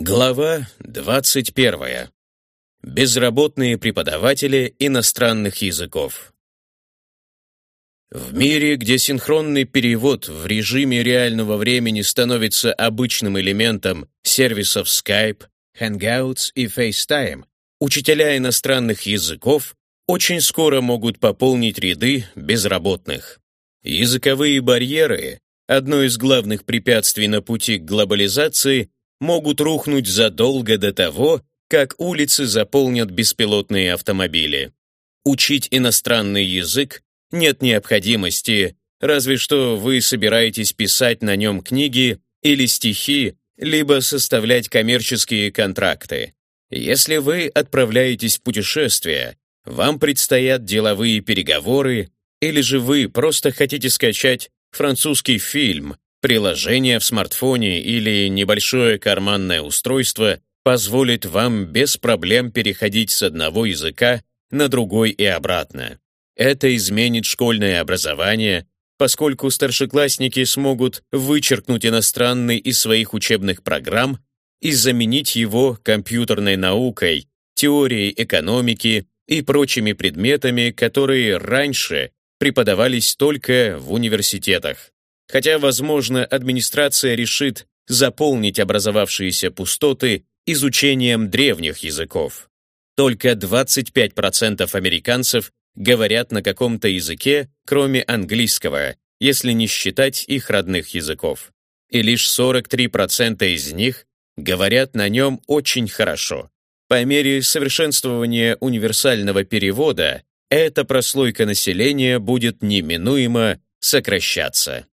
Глава 21. Безработные преподаватели иностранных языков. В мире, где синхронный перевод в режиме реального времени становится обычным элементом сервисов Skype, Hangouts и FaceTime, учителя иностранных языков очень скоро могут пополнить ряды безработных. Языковые барьеры – одно из главных препятствий на пути к глобализации – могут рухнуть задолго до того, как улицы заполнят беспилотные автомобили. Учить иностранный язык нет необходимости, разве что вы собираетесь писать на нем книги или стихи, либо составлять коммерческие контракты. Если вы отправляетесь в путешествие, вам предстоят деловые переговоры, или же вы просто хотите скачать французский фильм, Приложение в смартфоне или небольшое карманное устройство позволит вам без проблем переходить с одного языка на другой и обратно. Это изменит школьное образование, поскольку старшеклассники смогут вычеркнуть иностранный из своих учебных программ и заменить его компьютерной наукой, теорией экономики и прочими предметами, которые раньше преподавались только в университетах. Хотя, возможно, администрация решит заполнить образовавшиеся пустоты изучением древних языков. Только 25% американцев говорят на каком-то языке, кроме английского, если не считать их родных языков. И лишь 43% из них говорят на нем очень хорошо. По мере совершенствования универсального перевода эта прослойка населения будет неминуемо сокращаться.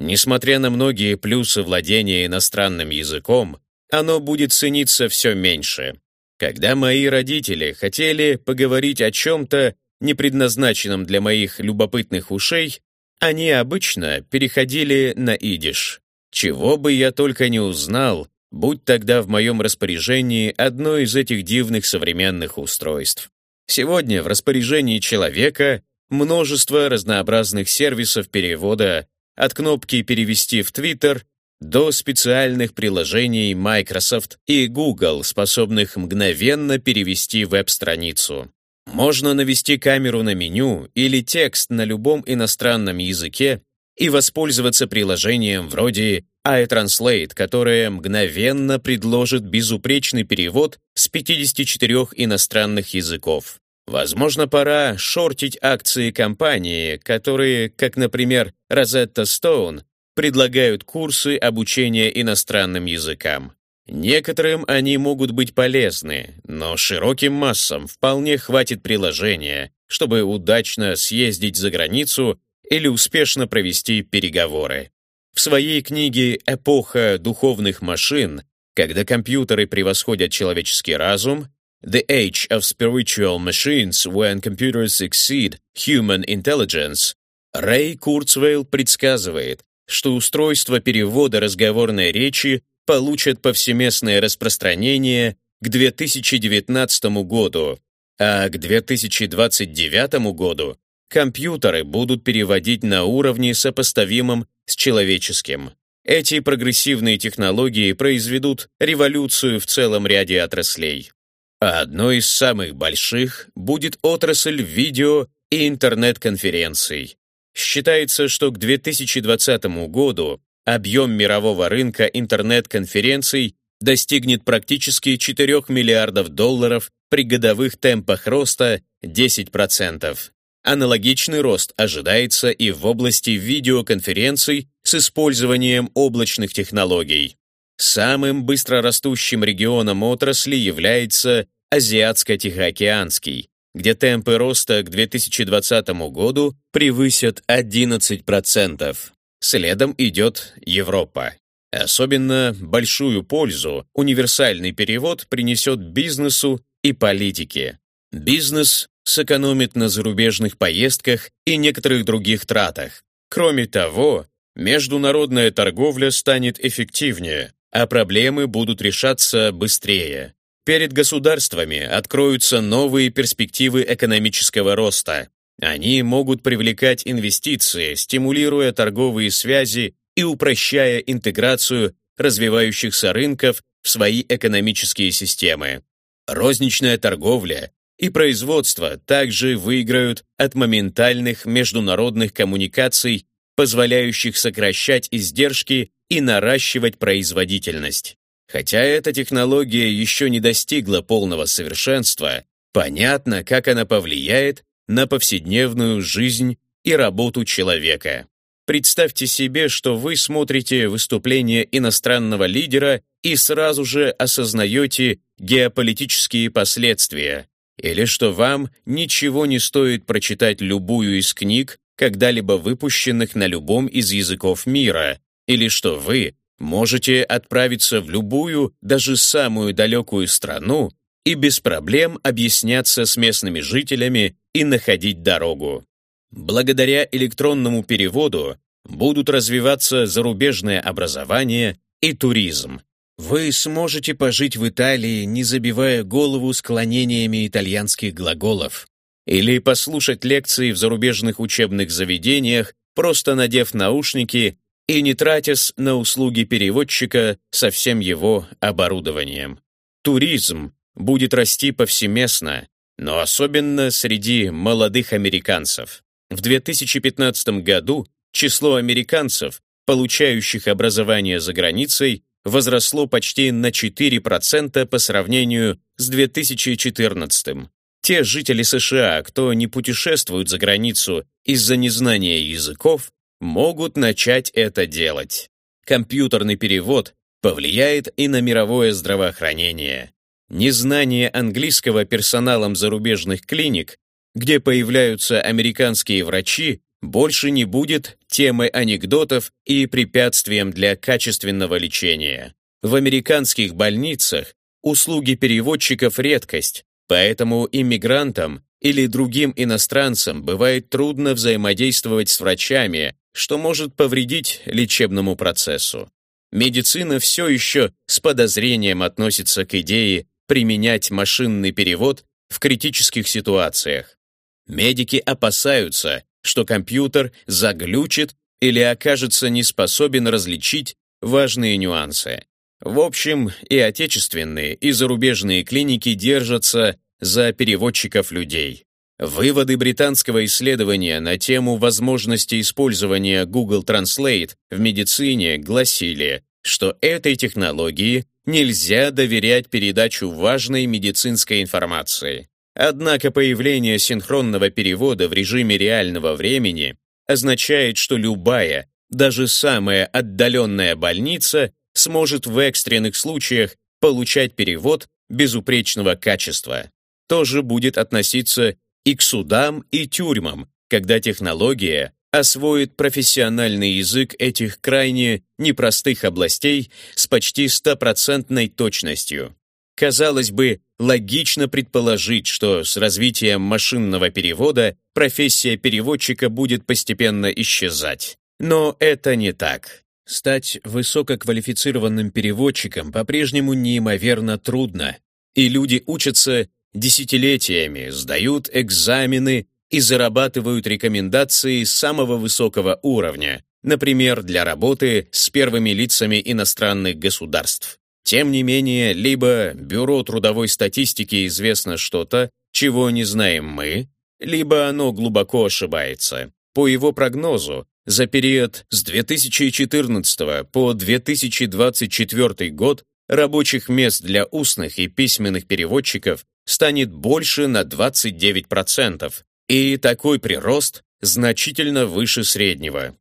Несмотря на многие плюсы владения иностранным языком, оно будет цениться все меньше. Когда мои родители хотели поговорить о чем-то, не предназначенном для моих любопытных ушей, они обычно переходили на идиш. Чего бы я только не узнал, будь тогда в моем распоряжении одно из этих дивных современных устройств. Сегодня в распоряжении человека множество разнообразных сервисов перевода от кнопки «Перевести в Твиттер» до специальных приложений Microsoft и Google, способных мгновенно перевести веб-страницу. Можно навести камеру на меню или текст на любом иностранном языке и воспользоваться приложением вроде iTranslate, которое мгновенно предложит безупречный перевод с 54 иностранных языков. Возможно, пора шортить акции компании, которые, как, например, Rosetta Stone, предлагают курсы обучения иностранным языкам. Некоторым они могут быть полезны, но широким массам вполне хватит приложения, чтобы удачно съездить за границу или успешно провести переговоры. В своей книге «Эпоха духовных машин», когда компьютеры превосходят человеческий разум, The Age of Spiritual Machines When Computers Exceed Human Intelligence, Рэй Курцвейл предсказывает, что устройства перевода разговорной речи получат повсеместное распространение к 2019 году, а к 2029 году компьютеры будут переводить на уровне, сопоставимом с человеческим. Эти прогрессивные технологии произведут революцию в целом ряде отраслей. А одной из самых больших будет отрасль видео и интернет-конференций. Считается, что к 2020 году объем мирового рынка интернет-конференций достигнет практически 4 миллиардов долларов при годовых темпах роста 10%. Аналогичный рост ожидается и в области видеоконференций с использованием облачных технологий. Самым быстрорастущим регионом отрасли является Азиатско-Тихоокеанский, где темпы роста к 2020 году превысят 11%. Следом идет Европа. Особенно большую пользу универсальный перевод принесет бизнесу и политике. Бизнес сэкономит на зарубежных поездках и некоторых других тратах. Кроме того, международная торговля станет эффективнее, а проблемы будут решаться быстрее. Перед государствами откроются новые перспективы экономического роста. Они могут привлекать инвестиции, стимулируя торговые связи и упрощая интеграцию развивающихся рынков в свои экономические системы. Розничная торговля и производство также выиграют от моментальных международных коммуникаций, позволяющих сокращать издержки и наращивать производительность. Хотя эта технология еще не достигла полного совершенства, понятно, как она повлияет на повседневную жизнь и работу человека. Представьте себе, что вы смотрите выступление иностранного лидера и сразу же осознаете геополитические последствия, или что вам ничего не стоит прочитать любую из книг, когда-либо выпущенных на любом из языков мира, или что вы можете отправиться в любую, даже самую далекую страну и без проблем объясняться с местными жителями и находить дорогу. Благодаря электронному переводу будут развиваться зарубежное образование и туризм. Вы сможете пожить в Италии, не забивая голову склонениями итальянских глаголов, или послушать лекции в зарубежных учебных заведениях, просто надев наушники и не тратясь на услуги переводчика со всем его оборудованием. Туризм будет расти повсеместно, но особенно среди молодых американцев. В 2015 году число американцев, получающих образование за границей, возросло почти на 4% по сравнению с 2014. Те жители США, кто не путешествует за границу из-за незнания языков, могут начать это делать. Компьютерный перевод повлияет и на мировое здравоохранение. Незнание английского персоналом зарубежных клиник, где появляются американские врачи, больше не будет темой анекдотов и препятствием для качественного лечения. В американских больницах услуги переводчиков – редкость, поэтому иммигрантам или другим иностранцам бывает трудно взаимодействовать с врачами, что может повредить лечебному процессу. Медицина все еще с подозрением относится к идее применять машинный перевод в критических ситуациях. Медики опасаются, что компьютер заглючит или окажется не способен различить важные нюансы. В общем, и отечественные, и зарубежные клиники держатся за переводчиков людей. Выводы британского исследования на тему возможности использования Google Translate в медицине гласили, что этой технологии нельзя доверять передачу важной медицинской информации. Однако появление синхронного перевода в режиме реального времени означает, что любая, даже самая отдаленная больница сможет в экстренных случаях получать перевод безупречного качества. Тоже будет относиться и к судам и тюрьмам, когда технология освоит профессиональный язык этих крайне непростых областей с почти стопроцентной точностью. Казалось бы, логично предположить, что с развитием машинного перевода профессия переводчика будет постепенно исчезать. Но это не так. Стать высококвалифицированным переводчиком по-прежнему неимоверно трудно, и люди учатся десятилетиями, сдают экзамены и зарабатывают рекомендации самого высокого уровня, например, для работы с первыми лицами иностранных государств. Тем не менее, либо Бюро трудовой статистики известно что-то, чего не знаем мы, либо оно глубоко ошибается. По его прогнозу, за период с 2014 по 2024 год рабочих мест для устных и письменных переводчиков станет больше на 29%, и такой прирост значительно выше среднего.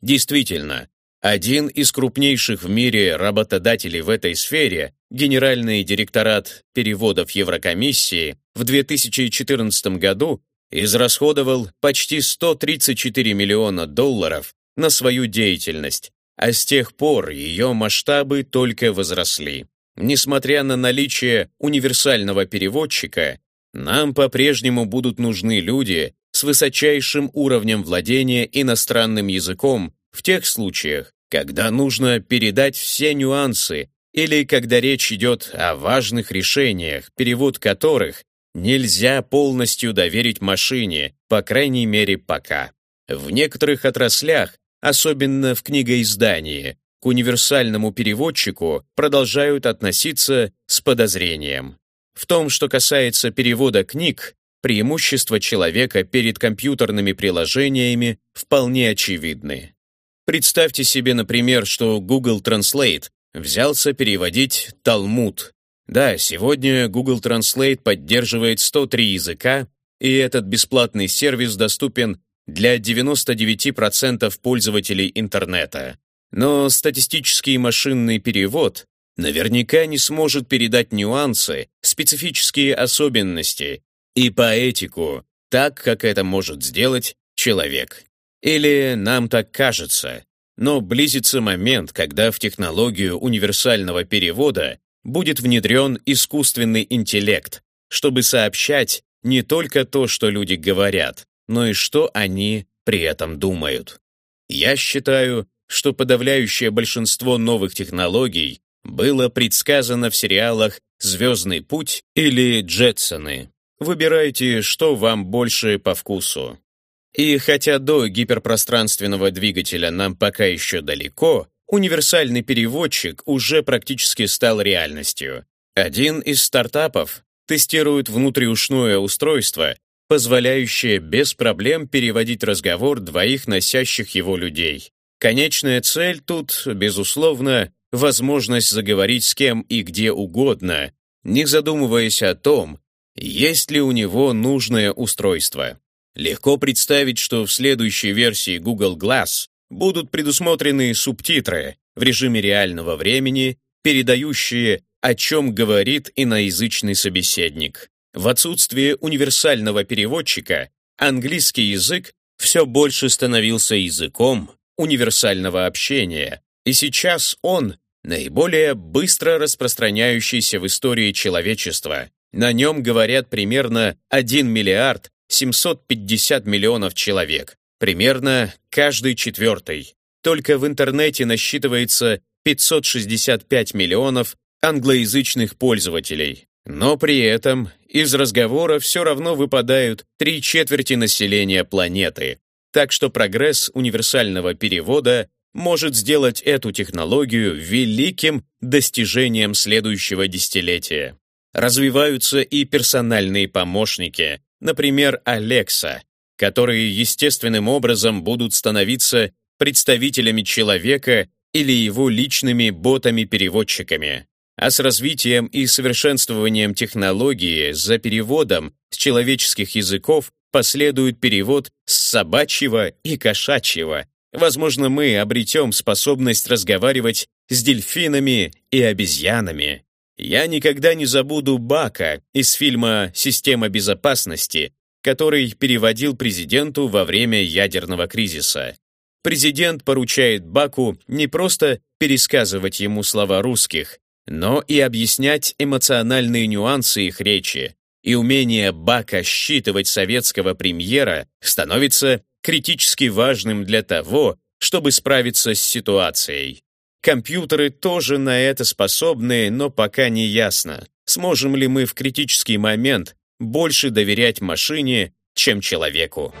Действительно, один из крупнейших в мире работодателей в этой сфере, Генеральный директорат переводов Еврокомиссии, в 2014 году израсходовал почти 134 миллиона долларов на свою деятельность, а с тех пор ее масштабы только возросли. Несмотря на наличие универсального переводчика, нам по-прежнему будут нужны люди с высочайшим уровнем владения иностранным языком в тех случаях, когда нужно передать все нюансы или когда речь идет о важных решениях, перевод которых нельзя полностью доверить машине, по крайней мере пока. В некоторых отраслях, особенно в книгоиздании, к универсальному переводчику продолжают относиться с подозрением. В том, что касается перевода книг, преимущества человека перед компьютерными приложениями вполне очевидны. Представьте себе, например, что Google Translate взялся переводить Талмуд. Да, сегодня Google Translate поддерживает 103 языка, и этот бесплатный сервис доступен для 99% пользователей интернета. Но статистический машинный перевод наверняка не сможет передать нюансы, специфические особенности и поэтику так, как это может сделать человек. Или нам так кажется, но близится момент, когда в технологию универсального перевода будет внедрен искусственный интеллект, чтобы сообщать не только то, что люди говорят, но и что они при этом думают. Я считаю, что подавляющее большинство новых технологий было предсказано в сериалах «Звездный путь» или «Джетсоны». Выбирайте, что вам больше по вкусу. И хотя до гиперпространственного двигателя нам пока еще далеко, универсальный переводчик уже практически стал реальностью. Один из стартапов тестирует внутриушное устройство, позволяющее без проблем переводить разговор двоих носящих его людей. Конечная цель тут, безусловно, возможность заговорить с кем и где угодно, не задумываясь о том, есть ли у него нужное устройство. Легко представить, что в следующей версии Google Glass будут предусмотрены субтитры в режиме реального времени, передающие, о чем говорит иноязычный собеседник. В отсутствие универсального переводчика английский язык все больше становился языком универсального общения, и сейчас он наиболее быстро распространяющийся в истории человечества. На нем говорят примерно 1 миллиард 750 миллионов человек, примерно каждый четвертый. Только в интернете насчитывается 565 миллионов англоязычных пользователей. Но при этом из разговора все равно выпадают три четверти населения планеты. Так что прогресс универсального перевода может сделать эту технологию великим достижением следующего десятилетия. Развиваются и персональные помощники, например, Alexa, которые естественным образом будут становиться представителями человека или его личными ботами-переводчиками. А с развитием и совершенствованием технологии за переводом с человеческих языков последует перевод с собачьего и кошачьего. Возможно, мы обретем способность разговаривать с дельфинами и обезьянами. Я никогда не забуду Бака из фильма «Система безопасности», который переводил президенту во время ядерного кризиса. Президент поручает Баку не просто пересказывать ему слова русских, но и объяснять эмоциональные нюансы их речи. И умение Бака считывать советского премьера становится критически важным для того, чтобы справиться с ситуацией. Компьютеры тоже на это способны, но пока не ясно, сможем ли мы в критический момент больше доверять машине, чем человеку.